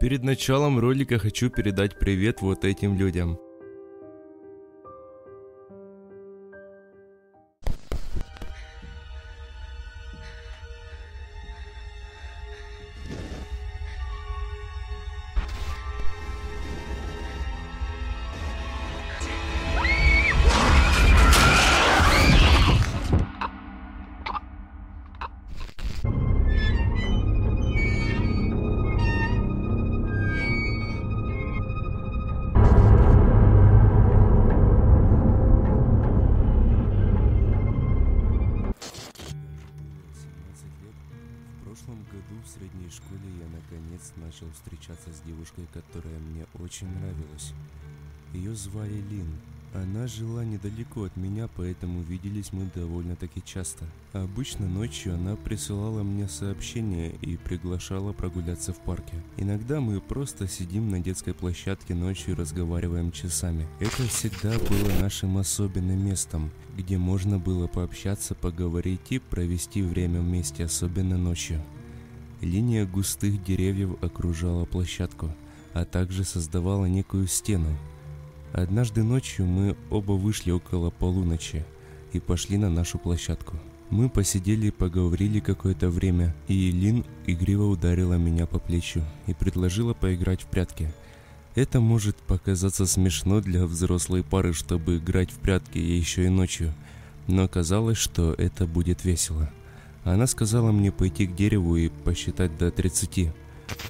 Перед началом ролика хочу передать привет вот этим людям. Году в средней школе я наконец начал встречаться с девушкой, которая мне очень нравилась. Ее звали Лин. Она жила недалеко от меня, поэтому виделись мы довольно-таки часто. Обычно ночью она присылала мне сообщения и приглашала прогуляться в парке. Иногда мы просто сидим на детской площадке ночью и разговариваем часами. Это всегда было нашим особенным местом, где можно было пообщаться, поговорить и провести время вместе, особенно ночью. Линия густых деревьев окружала площадку, а также создавала некую стену. Однажды ночью мы оба вышли около полуночи и пошли на нашу площадку. Мы посидели и поговорили какое-то время, и Лин игриво ударила меня по плечу и предложила поиграть в прятки. Это может показаться смешно для взрослой пары, чтобы играть в прятки еще и ночью, но оказалось, что это будет весело. Она сказала мне пойти к дереву и посчитать до 30.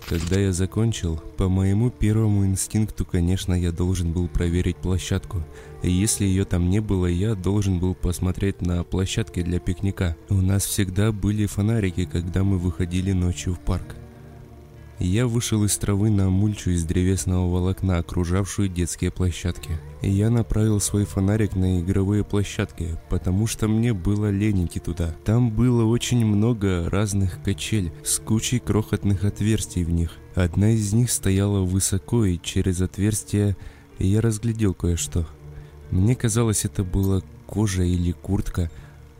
Когда я закончил, по моему первому инстинкту, конечно, я должен был проверить площадку. И если ее там не было, я должен был посмотреть на площадке для пикника. У нас всегда были фонарики, когда мы выходили ночью в парк. Я вышел из травы на мульчу из древесного волокна, окружавшую детские площадки. Я направил свой фонарик на игровые площадки, потому что мне было лень идти туда. Там было очень много разных качель с кучей крохотных отверстий в них. Одна из них стояла высоко, и через отверстие я разглядел кое-что. Мне казалось, это была кожа или куртка,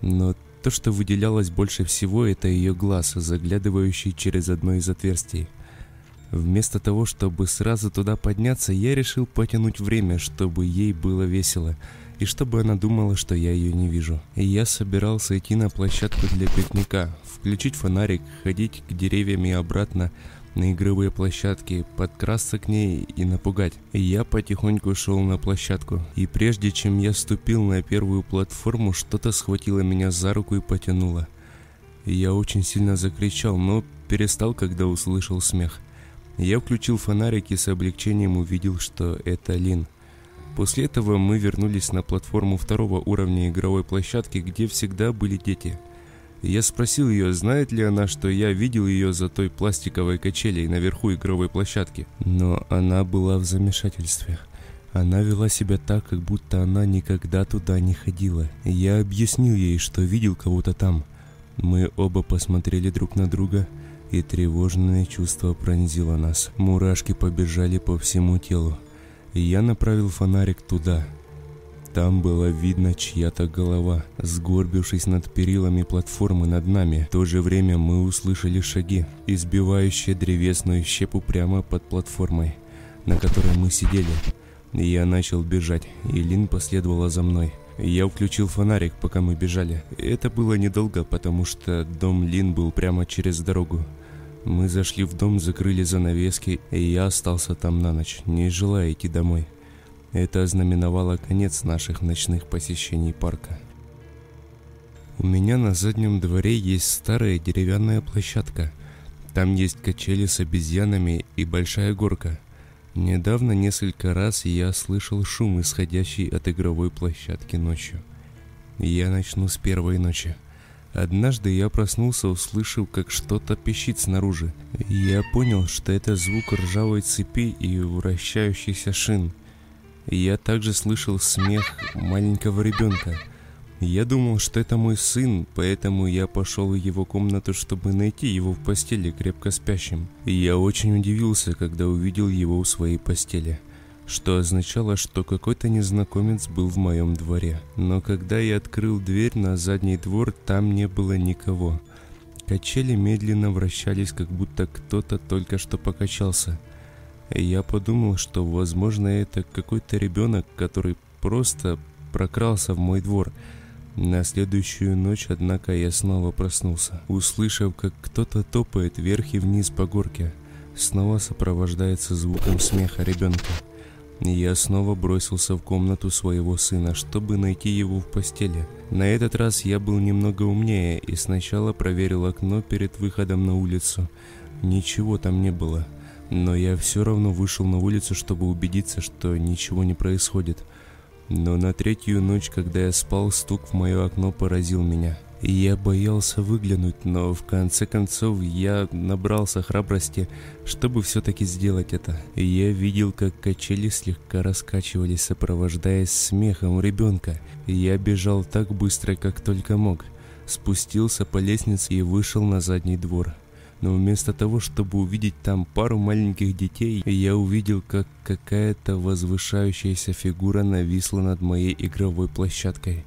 но то, что выделялось больше всего, это ее глаз, заглядывающий через одно из отверстий. Вместо того, чтобы сразу туда подняться, я решил потянуть время, чтобы ей было весело, и чтобы она думала, что я ее не вижу. И я собирался идти на площадку для пикника, включить фонарик, ходить к деревьям и обратно на игровые площадки, подкрасться к ней и напугать. И я потихоньку шел на площадку, и прежде чем я ступил на первую платформу, что-то схватило меня за руку и потянуло. И я очень сильно закричал, но перестал, когда услышал смех. Я включил фонарик и с облегчением увидел, что это Лин. После этого мы вернулись на платформу второго уровня игровой площадки, где всегда были дети. Я спросил ее, знает ли она, что я видел ее за той пластиковой качелей наверху игровой площадки. Но она была в замешательстве. Она вела себя так, как будто она никогда туда не ходила. Я объяснил ей, что видел кого-то там. Мы оба посмотрели друг на друга – и тревожное чувство пронзило нас. Мурашки побежали по всему телу. Я направил фонарик туда. Там было видно чья-то голова, сгорбившись над перилами платформы над нами. В то же время мы услышали шаги, избивающие древесную щепу прямо под платформой, на которой мы сидели. Я начал бежать, и Лин последовала за мной. Я включил фонарик, пока мы бежали. Это было недолго, потому что дом Лин был прямо через дорогу. Мы зашли в дом, закрыли занавески, и я остался там на ночь, не желая идти домой. Это ознаменовало конец наших ночных посещений парка. У меня на заднем дворе есть старая деревянная площадка. Там есть качели с обезьянами и большая горка. Недавно несколько раз я слышал шум, исходящий от игровой площадки ночью. Я начну с первой ночи. Однажды я проснулся, услышав, как что-то пищит снаружи. Я понял, что это звук ржавой цепи и вращающихся шин. Я также слышал смех маленького ребенка. Я думал, что это мой сын, поэтому я пошел в его комнату, чтобы найти его в постели крепко спящим. Я очень удивился, когда увидел его в своей постели что означало, что какой-то незнакомец был в моем дворе. Но когда я открыл дверь на задний двор, там не было никого. Качели медленно вращались, как будто кто-то только что покачался. Я подумал, что, возможно, это какой-то ребенок, который просто прокрался в мой двор. На следующую ночь, однако, я снова проснулся, услышав, как кто-то топает вверх и вниз по горке. Снова сопровождается звуком смеха ребенка. Я снова бросился в комнату своего сына, чтобы найти его в постели. На этот раз я был немного умнее и сначала проверил окно перед выходом на улицу. Ничего там не было. Но я все равно вышел на улицу, чтобы убедиться, что ничего не происходит. Но на третью ночь, когда я спал, стук в мое окно поразил меня. Я боялся выглянуть, но в конце концов я набрался храбрости, чтобы все-таки сделать это. Я видел, как качели слегка раскачивались, сопровождаясь смехом ребенка. Я бежал так быстро, как только мог. Спустился по лестнице и вышел на задний двор но вместо того, чтобы увидеть там пару маленьких детей, я увидел, как какая-то возвышающаяся фигура нависла над моей игровой площадкой.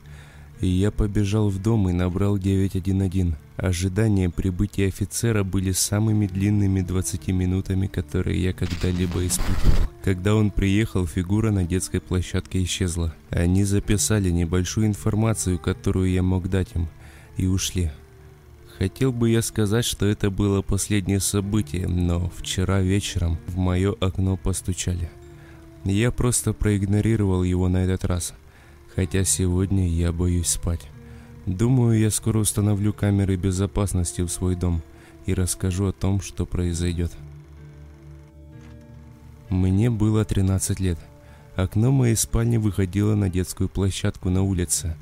Я побежал в дом и набрал 911. Ожидания прибытия офицера были самыми длинными 20 минутами, которые я когда-либо испытывал. Когда он приехал, фигура на детской площадке исчезла. Они записали небольшую информацию, которую я мог дать им, и ушли. Хотел бы я сказать, что это было последнее событие, но вчера вечером в мое окно постучали. Я просто проигнорировал его на этот раз, хотя сегодня я боюсь спать. Думаю, я скоро установлю камеры безопасности в свой дом и расскажу о том, что произойдет. Мне было 13 лет. Окно моей спальни выходило на детскую площадку на улице.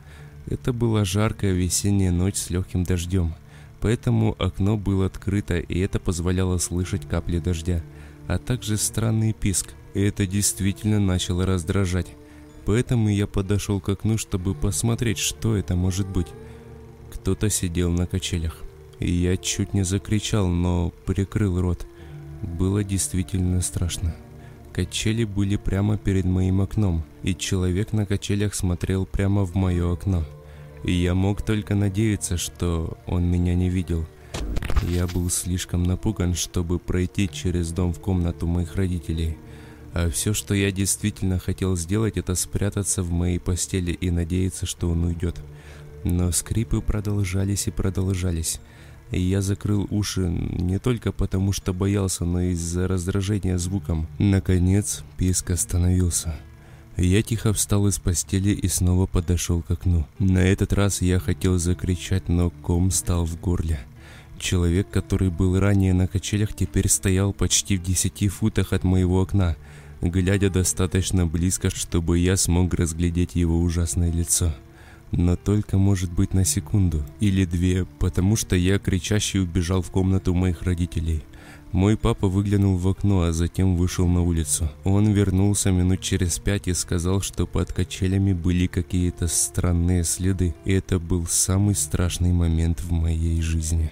Это была жаркая весенняя ночь с легким дождем – Поэтому окно было открыто, и это позволяло слышать капли дождя, а также странный писк, и это действительно начало раздражать. Поэтому я подошел к окну, чтобы посмотреть, что это может быть. Кто-то сидел на качелях. И я чуть не закричал, но прикрыл рот. Было действительно страшно. Качели были прямо перед моим окном, и человек на качелях смотрел прямо в мое окно и я мог только надеяться, что он меня не видел. Я был слишком напуган, чтобы пройти через дом в комнату моих родителей. А все, что я действительно хотел сделать, это спрятаться в моей постели и надеяться, что он уйдет. Но скрипы продолжались и продолжались. И я закрыл уши не только потому, что боялся, но и из-за раздражения звуком. Наконец, писк остановился. Я тихо встал из постели и снова подошел к окну. На этот раз я хотел закричать, но ком стал в горле. Человек, который был ранее на качелях, теперь стоял почти в десяти футах от моего окна, глядя достаточно близко, чтобы я смог разглядеть его ужасное лицо. Но только, может быть, на секунду или две, потому что я кричащий убежал в комнату моих родителей. Мой папа выглянул в окно, а затем вышел на улицу. Он вернулся минут через пять и сказал, что под качелями были какие-то странные следы. И это был самый страшный момент в моей жизни.